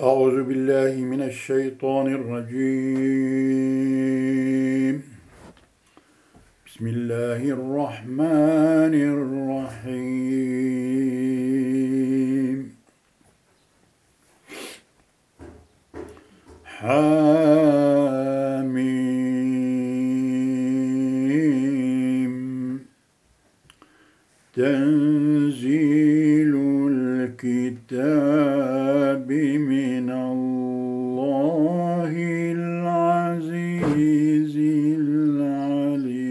أعوذ بالله من الشيطان الرجيم. بسم الله الرحمن الرحيم. حاميم. تنزيل الكتاب من الله العزيز العليم.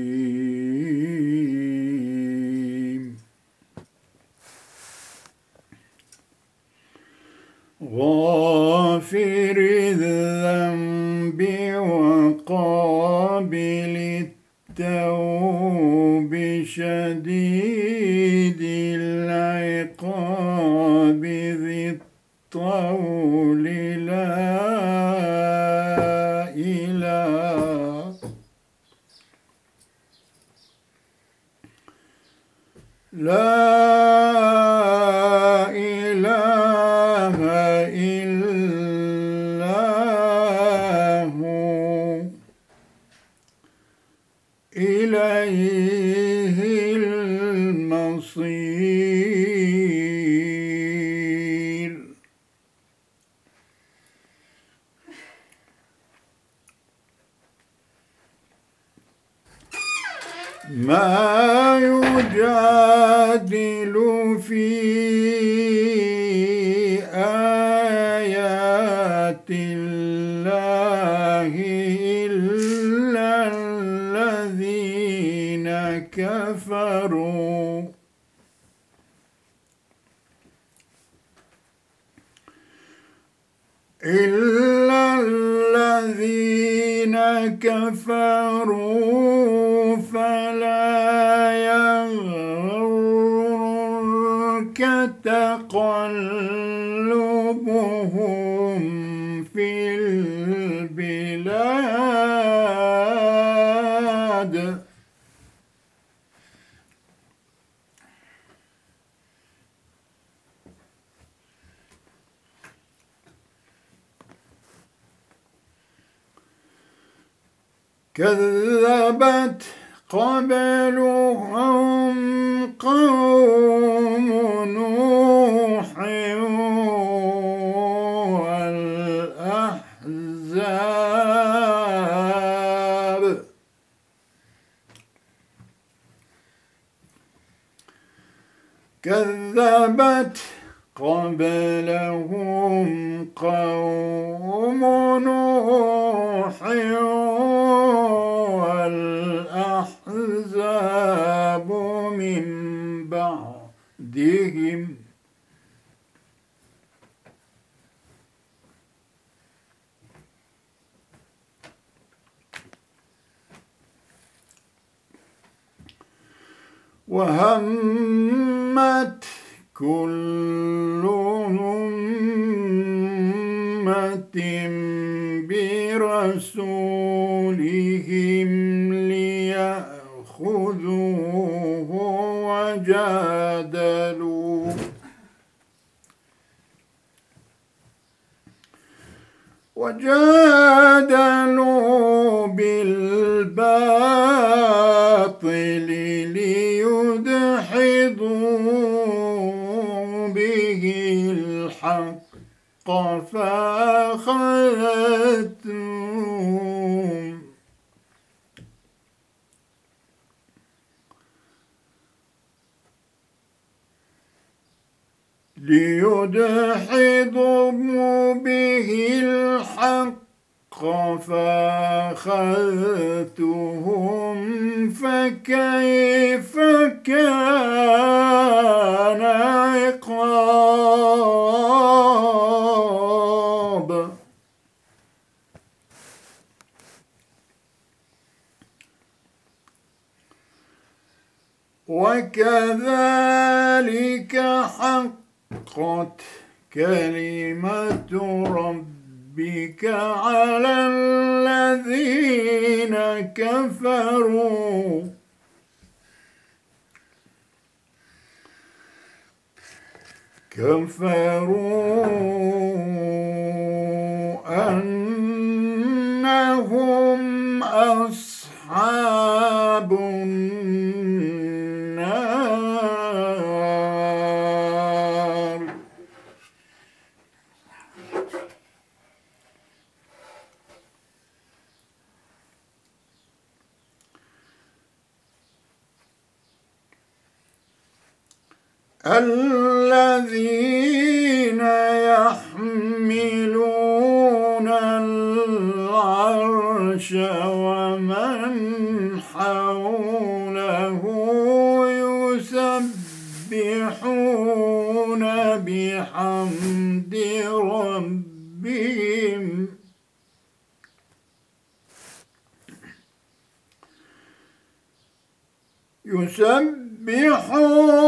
غافر الذنب وقابل التوب شديد العقاب ذي الطول لا إله لا ما كذبت قبلهم قوم نوح والأحزاب. كذبت قبلهم قوم نوح والأحزاب من بعدهم. وهمت كل أمة برسولهم ليأخذوه وجادلوا وجادلوا بالباطل ليدحضوا به الحق فأخذتهم. ليدحضوا به الحق فأخذتهم فكيف كان عقاب؟ وكذلك حقت كلمة ربك على الذين كفروا. كفروا أنهم أصحاب الذين يحملون العرش ومن حوله يسبحون بحمد ربهم. يسبحون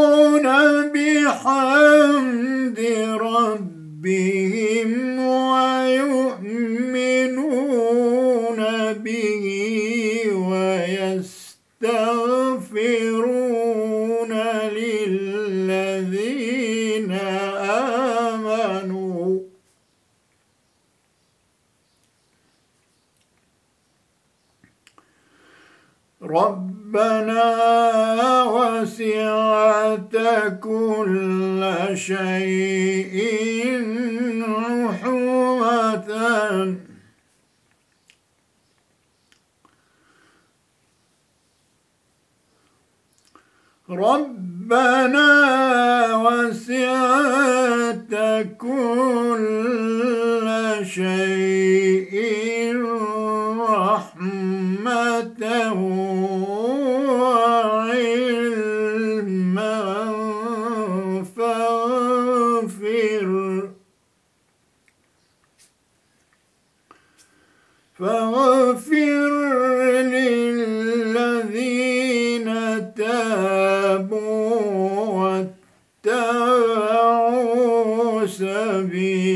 واتبعوا سبيلك.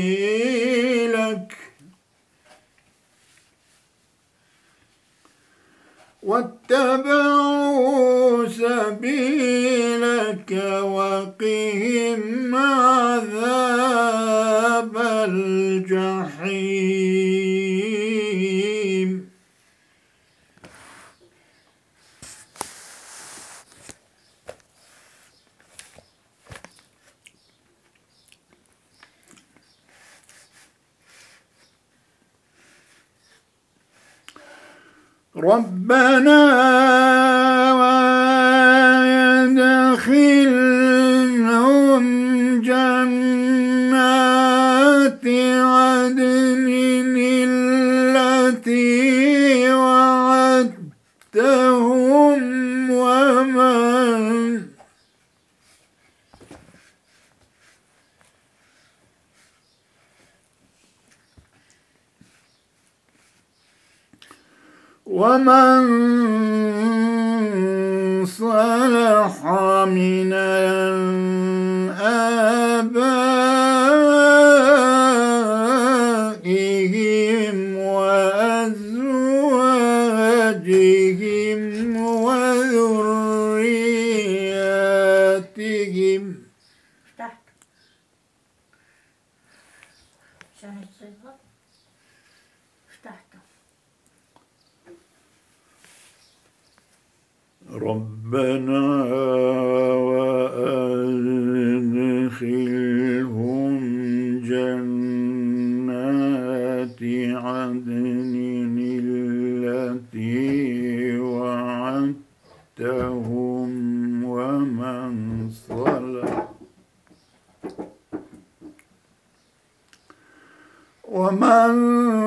واتبعوا سبيلك وقهم عذاب الجحيم. ربنا ويدخلهم جنات عدن التي وعدتهم ومن ومن صلح من آبائهم وأزواجهم وذرياتهم ربنا وأدخلهم جنات عدن التي وعدتهم ومن صلح ومن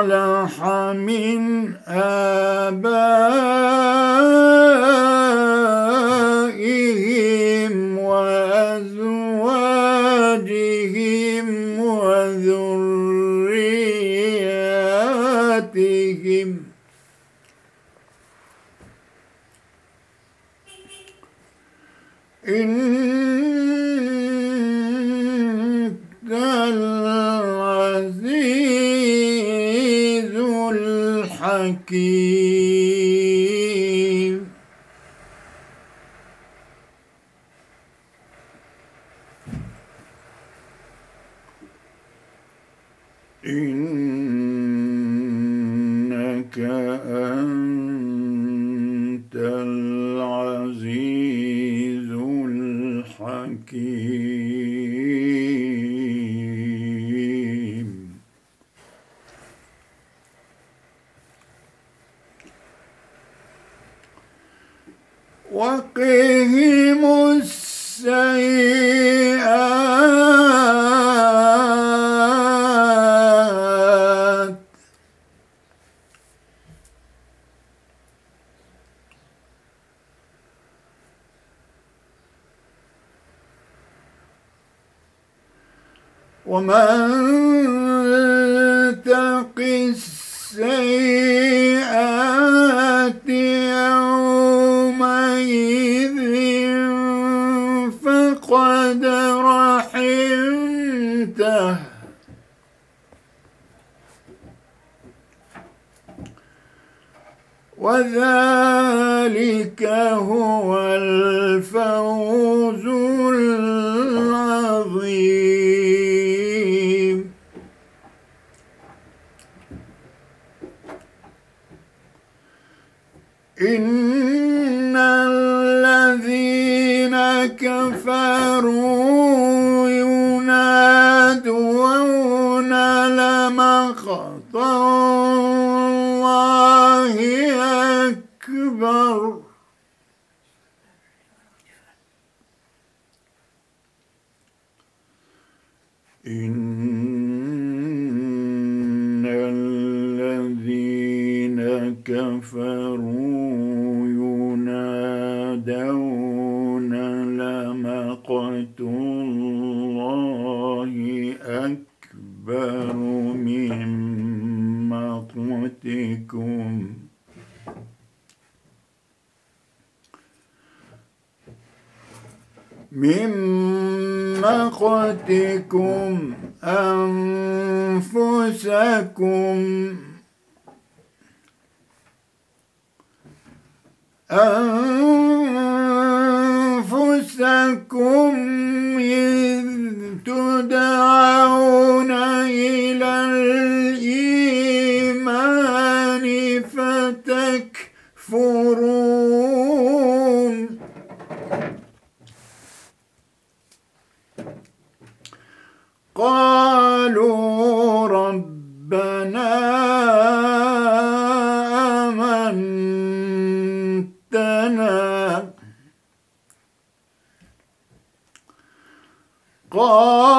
صلح من آبائهم. حكيم إنك أنت لمقت Uh, قالوا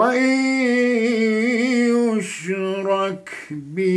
وإن يشرك به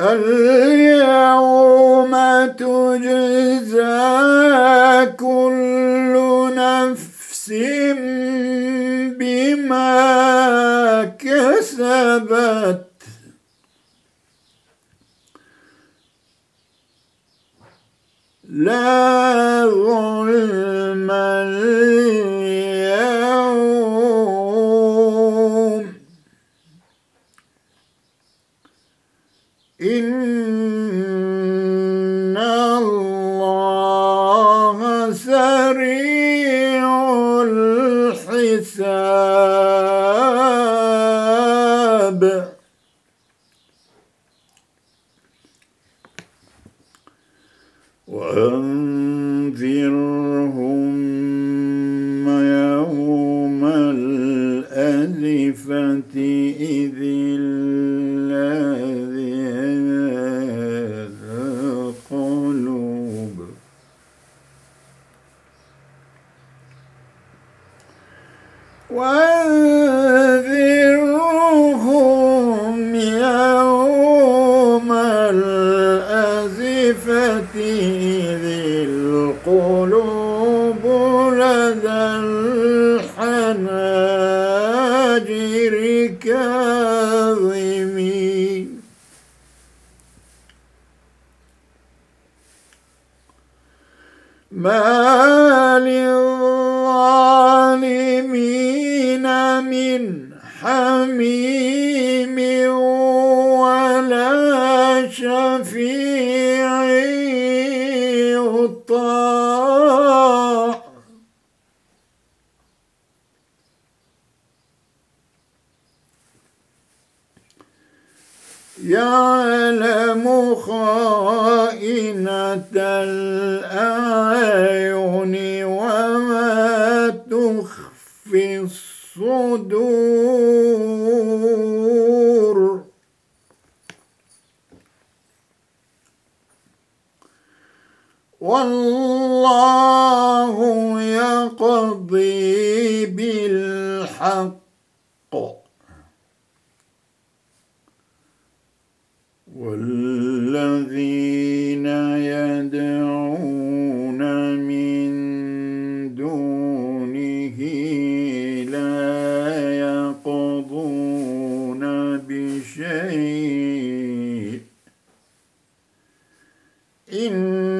اليوم تجزى كل نفس بما كسبت tuh إن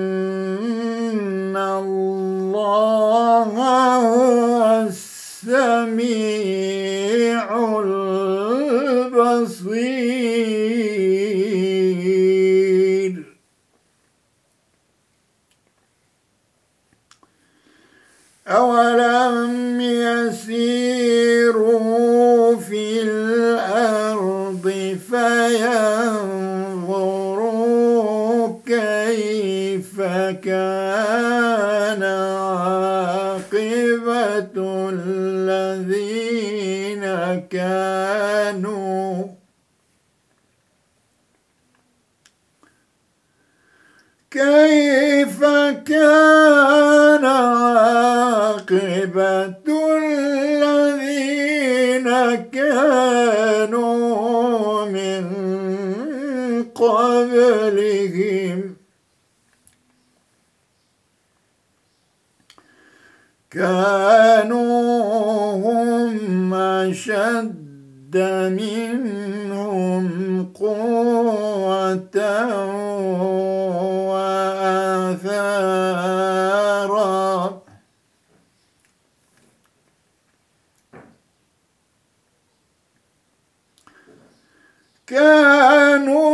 كانوا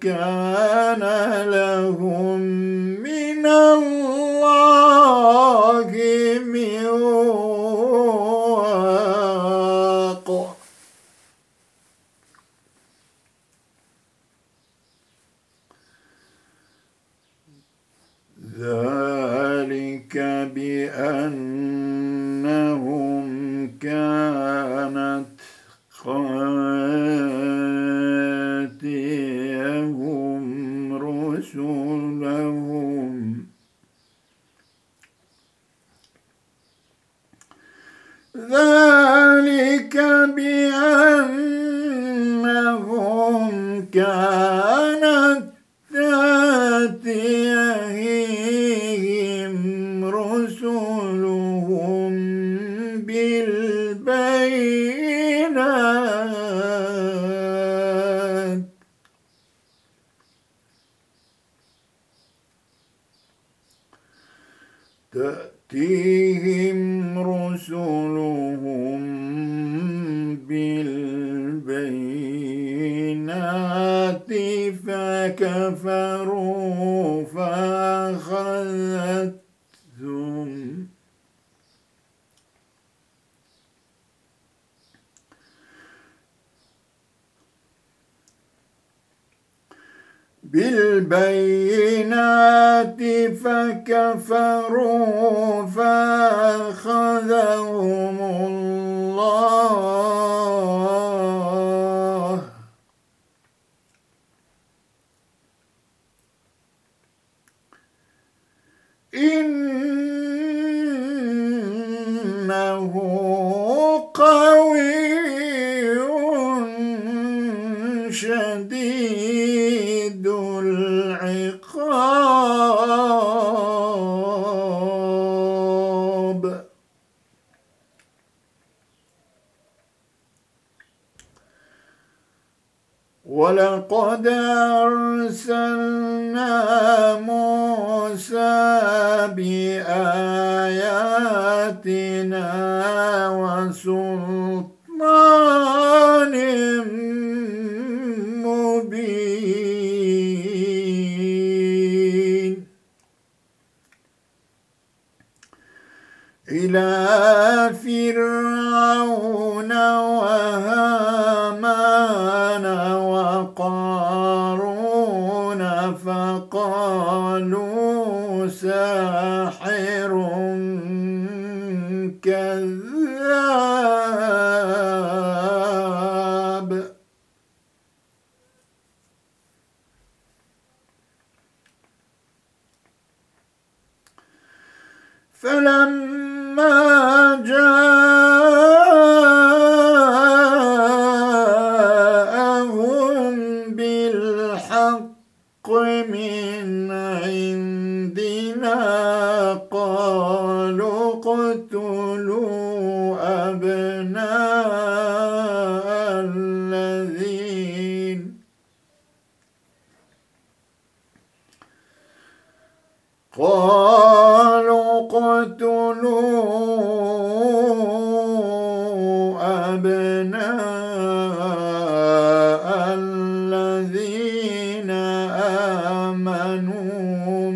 كان البينات تأتيهم رسلهم بالبينات فكفروا فأخذت بالبينات فكفروا فأخذهم الله. إنه قوي شديد. العقاب. ولقد أرسلنا موسى بآياتنا وسلطان إلى فرعون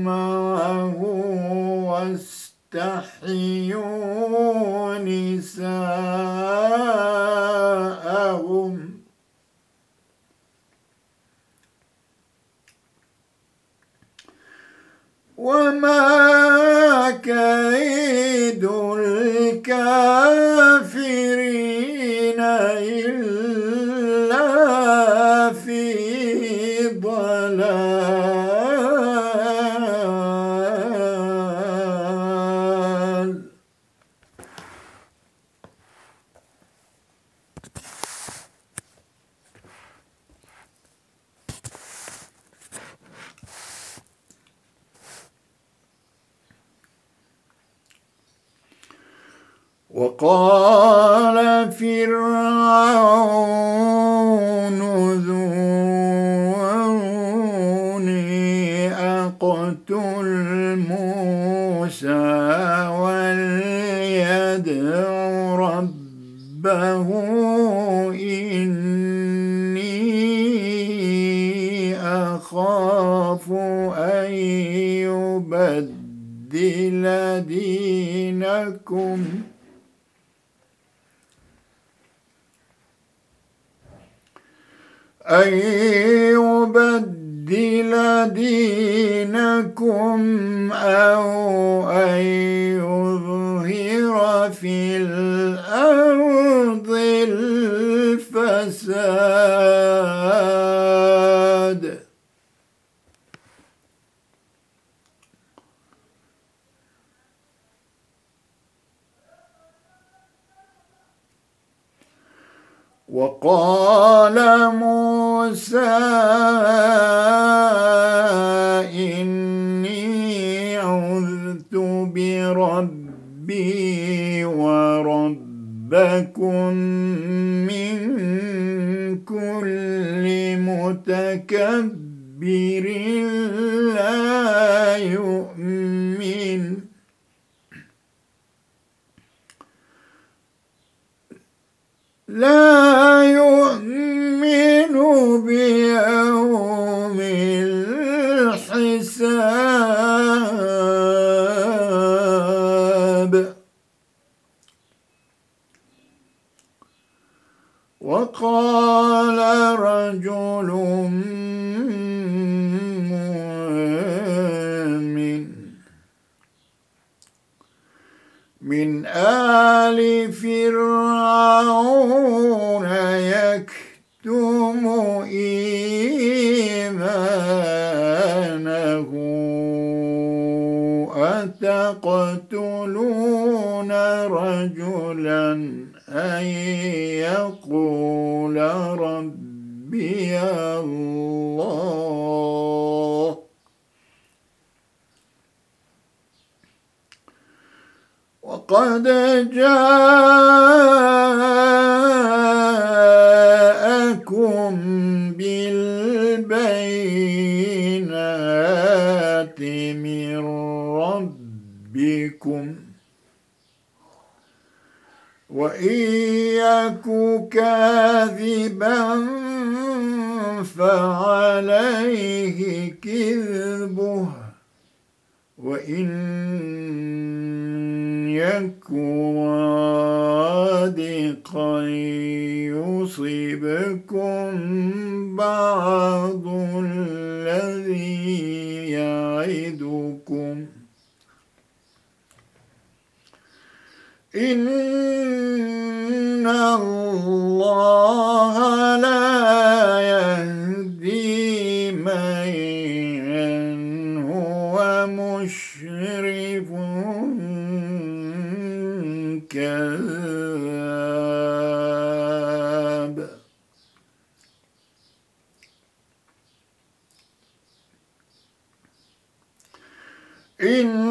معه واستحيوا نساءهم. وما كيد الكافرين وقال فرعون ذروني أقتل موسى وليدع ربه إني أخاف أن يبدل دينكم أن يبدل دينكم أو أن وقال موسى إني عذت بربي وربكم من كل متكبر لا يؤمن. لا يؤمن بيوم الحساب. وقال رجل من آل فرعون يكتم إيمانه. أتقتلون رجلا أن يقول ربي الله؟ وقد جاءكم بالبينات من ربكم وإن يك كاذبا فعليه كذبه وإن يك صادقا يصبكم بعض الذي يعدكم إن الله إن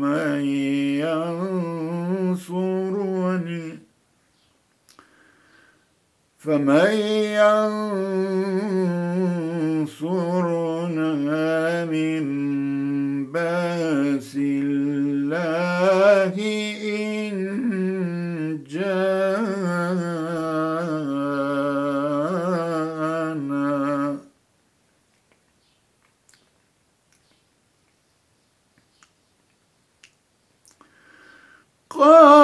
فمن ينصرني؟ فمن ينصرنا من بأس الله إن قال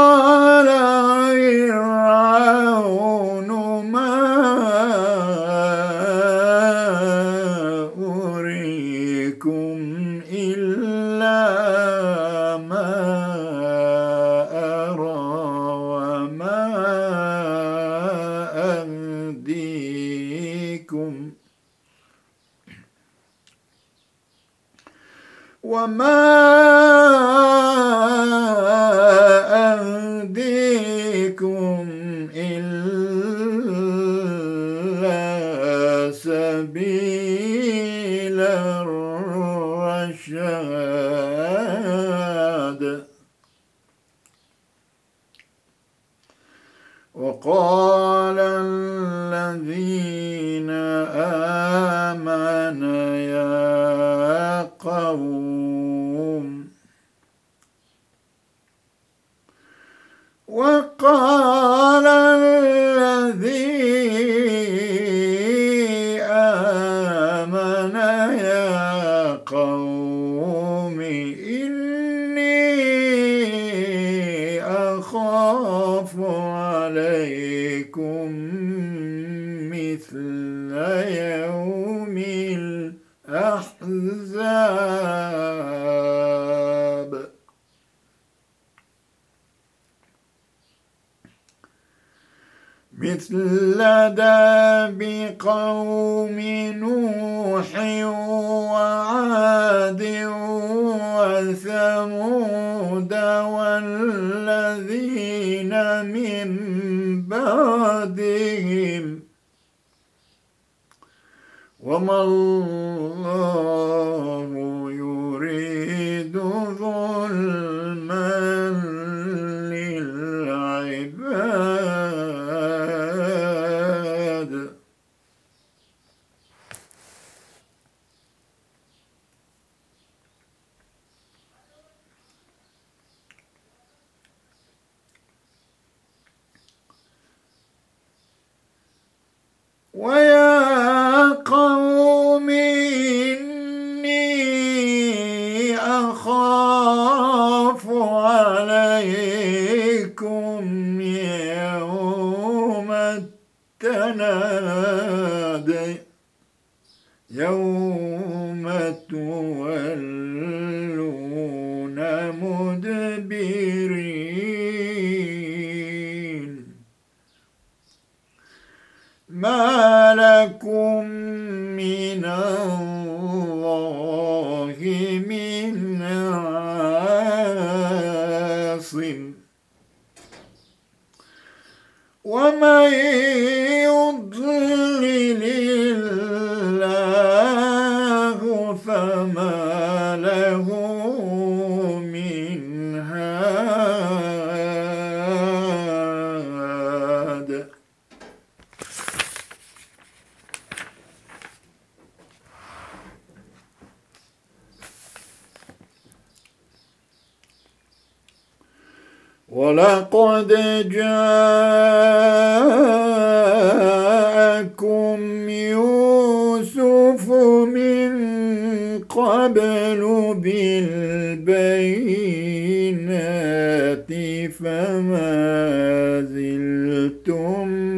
قوم وقال مثل داب قوم نوح وعاد وثمود والذين من بعدهم وما الله ويا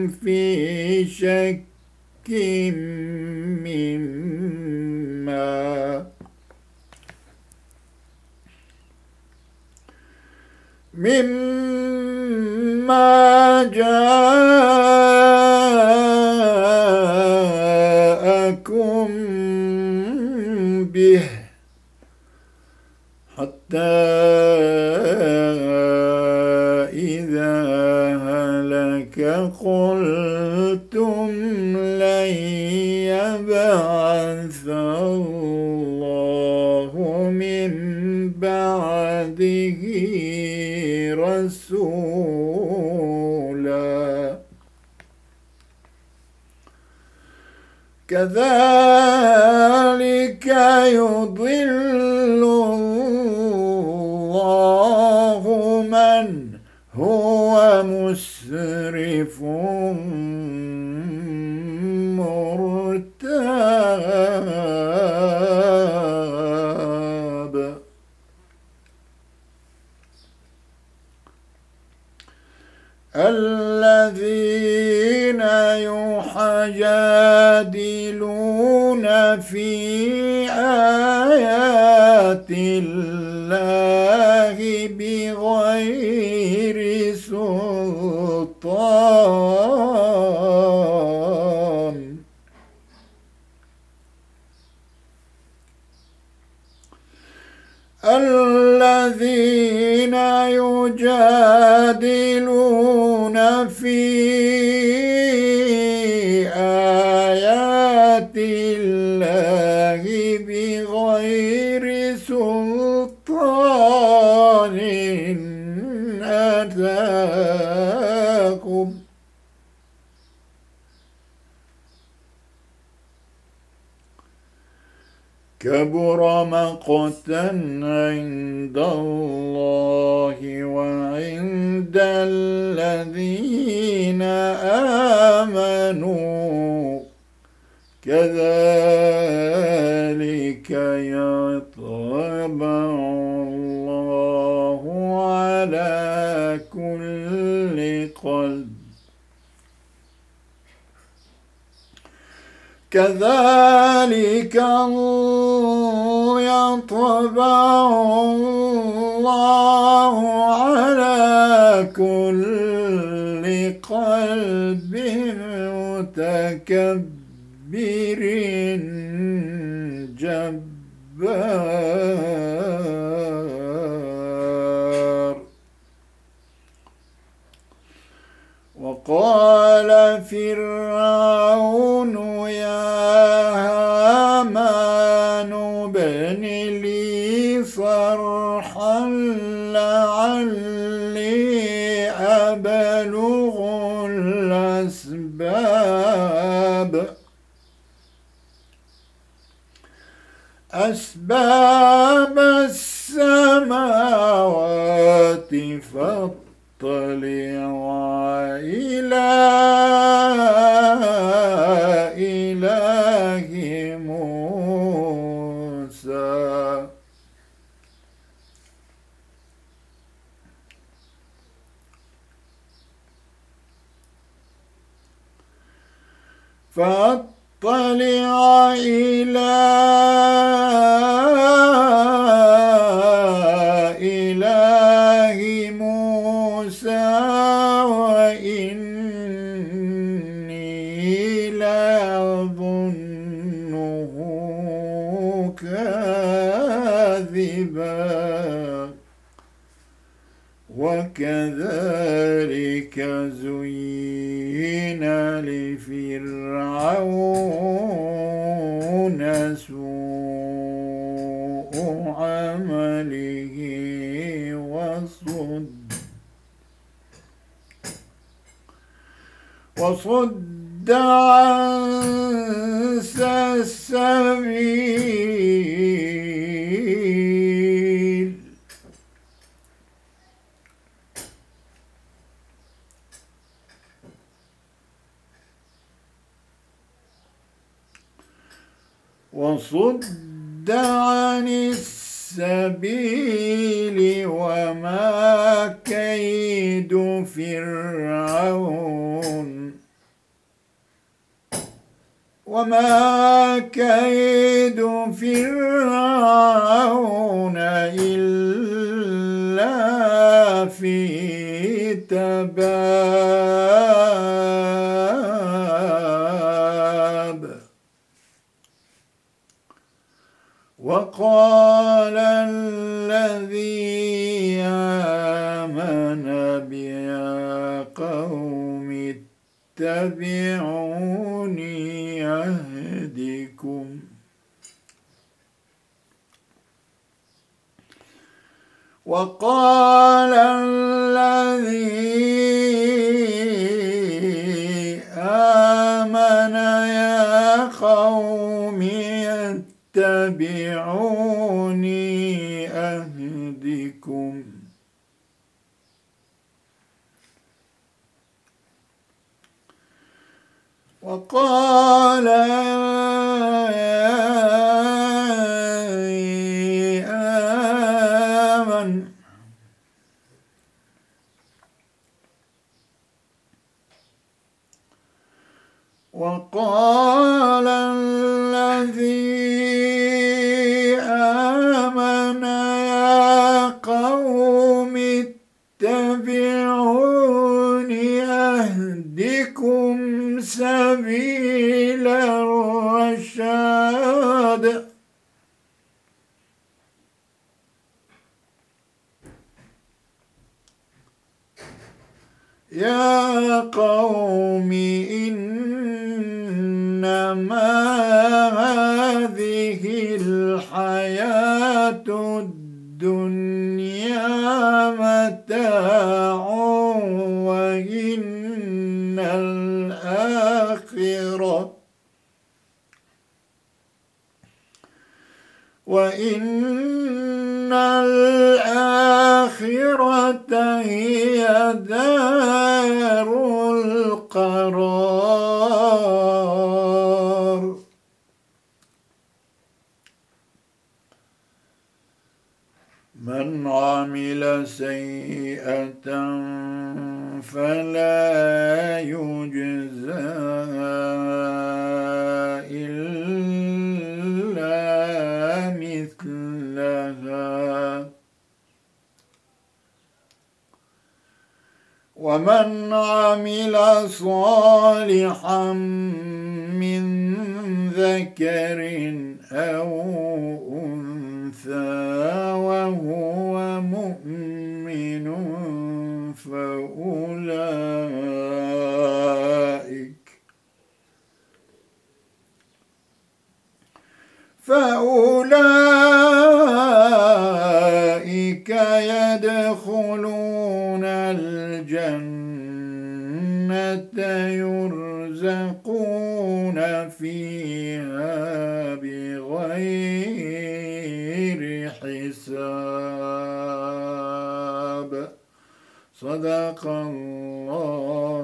في شك مما مما جاءكم به حتى قلتم لن يبعث الله من بعده رسولا. كذلك يضل مسرف مرتاب. الذين يحاجدون في آيات الله مقتا عند الله وعند الذين آمنوا. كذلك يطبع الله على كل قلب. كذلك يطبع الله على كل قلب متكبر جبار. وقال فرعون عمله وصد وصد عن السبيل. وصد عن السبيل وما كيد فرعون وما كيد فرعون إلا في تباب وقال الذي آمن بيا قوم اتبعوني أهدكم وقال الذي آمن اتبعوني أهدكم. وقال القرار. من عمل سيئة فلا يجزى إلا مثلها ومن عمل صالحا من ذكر أو أنثى وهو مؤمن فأولئك فأولئك يدخلون الجنة يرزقون فيها بغير حساب. صدق الله